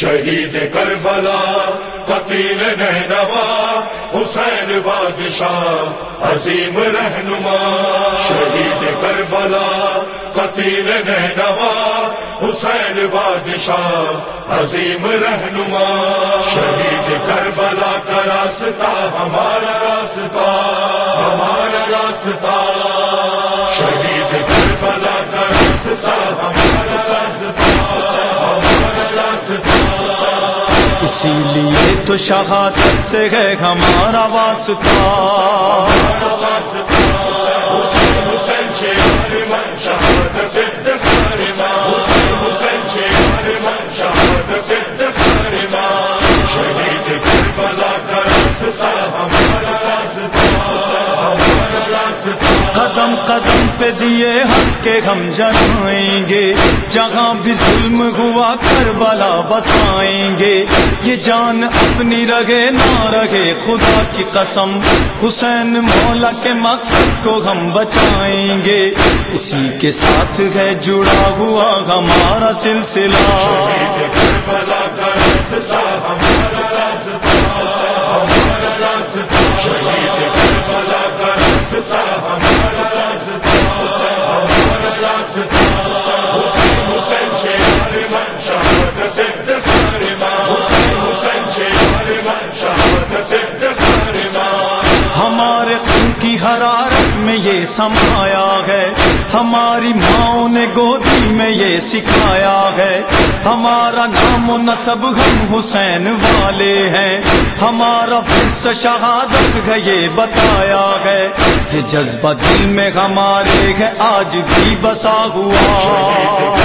شہید کربلا، قتیل نینوا، حسین بادشاہ، عظیم رہنما۔ شہید کربلا، قتیل نینوا، حسین بادشاہ، عظیم رہنما۔ شہید کربلا کا راستہ، ہمارا راستہ ہمارا راستہ۔ شہید تو شہادت سے ہے ہمارا واسطہ۔ قدم قدم پہ دیے حق کے ہم جنائیں گے۔ جہاں بھی ظلم ہوا کربلا بسائیں گے۔ یہ جان اپنی رگے نہ رگے خدا کی قسم۔ حسین مولا کے مقصد کو ہم بچائیں گے۔ اسی کے ساتھ ہے جڑا ہوا ہمارا سلسلہ۔ شہید ہمارا یہ سمایا ہے۔ ہماری ماں نے گودی میں یہ سکھایا ہے۔ ہمارا نام و نصب ہم حسین والے ہیں۔ ہمارا فرس شہادت ہے یہ بتایا ہے یہ جذبہ دل میں ہمارے ہے، آج بھی بسا ہوا۔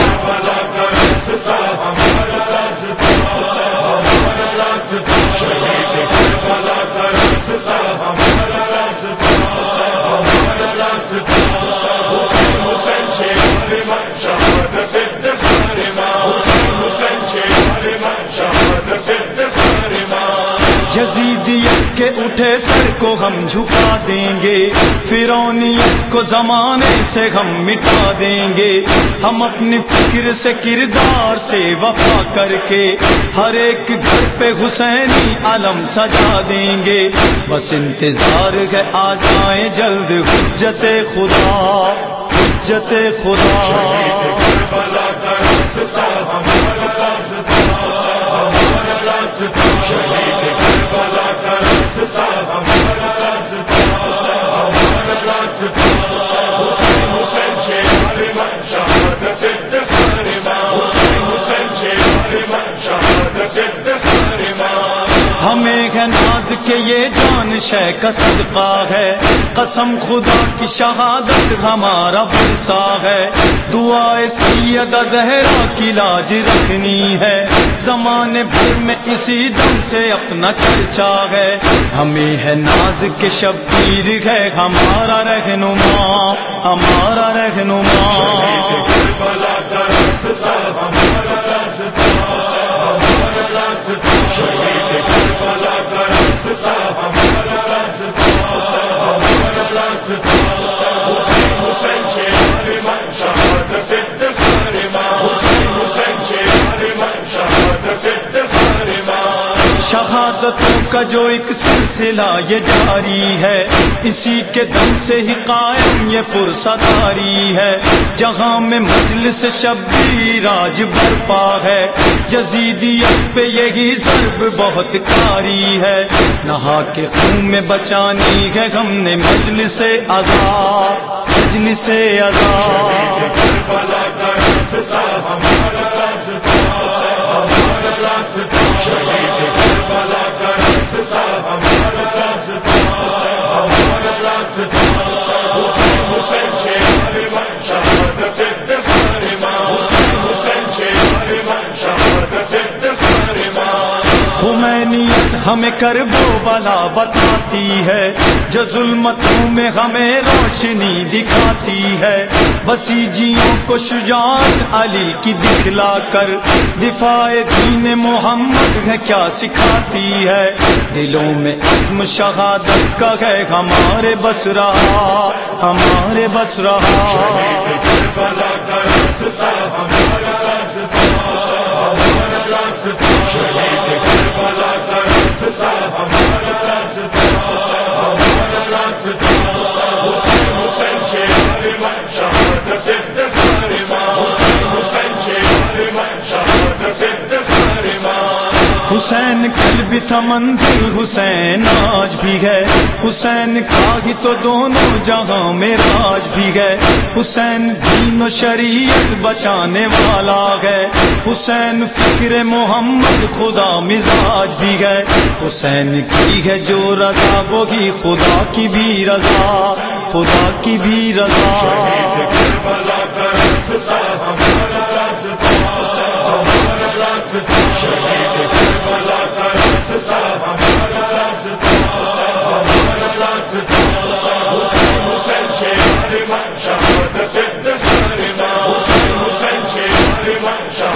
یزیدیت کے اٹھے سر کو ہم جھکا دیں گے۔ فرونیت کو زمانے سے ہم مٹا دیں گے۔ ہم اپنی فکر سے کردار سے وفا کر کے ہر ایک گھر پہ حسینی علم سجا دیں گے۔ بس انتظار ہے آ جائیں جلد، حجت خدا حجت خدا۔ ہمیں ہے ناز کے یہ جان شہ کا صدقہ ہے۔ قسم خدا کی شہادت ہمارا ورثہ ہے۔ دعائے سید زہرا کی لاج رکھنی ہے۔ زمانے بھر میں اسی دم سے اپنا چرچا ہے۔ ہمیں ہے ناز کے شبیر ہے ہمارا رہنما ہمارا رہنما۔ ہمارا شہادتوں کا جو ایک سلسلہ یہ جاری ہے، اسی کے دم سے ہی قائم یہ پرسداری ہے۔ جہاں میں مجلس شبی راج برپا ہے، یزیدیت پہ یہی ضرب بہت کاری ہے۔ نہا کے خون میں بچانی ہے ہم نے مجلس آزاد مجلس آزاد۔ کربلا خمینیت ہمیں کربو بلا، بتاتی ہے۔ جو ظلمتوں میں ہمیں روشنی دکھاتی ہے۔ بسیجیوں کو شجاعت علی کی دکھلا کر۔ دفاع دین محمد ہے کیا سکھاتی ہے۔ دلوں میں عزم شہادت کا ہے ہمارے بس رہا۔ ہمارے بس رہا۔ ہمارا راستہ ہمارا راستہ حسین شہید کربلا حسین حسین کل بھی تھا منزل، حسین آج بھی ہے۔ حسین کا ہی تو دونوں جہاں میں راج بھی ہے۔ حسین دین و شریعت بچانے والا ہے۔ حسین فکر محمد، خدا مزاج بھی ہے۔ حسین کی ہے جو رضا، وہی خدا کی بھی رضا۔ خدا کی بھی رضا۔ حسین حسین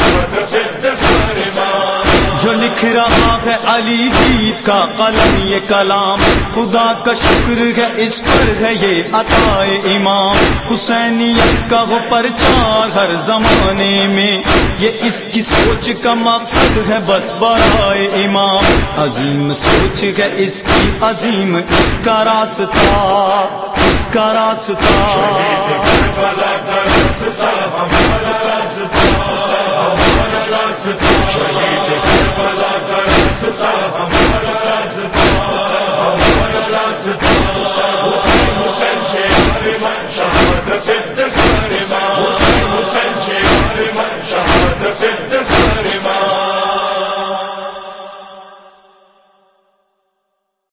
لکھ رہا ہے علی جیت کا قلم یہ کلام۔ خدا کا شکر ہے اس پر ہے یہ عطائے امام۔ حسینیت کا وہ پرچار ہر زمانے میں۔ یہ اس کی سوچ کا مقصد ہے بس برائے امام۔ عظیم سوچ ہے اس کی، عظیم اس کا راستہ۔ اس کا راستہ۔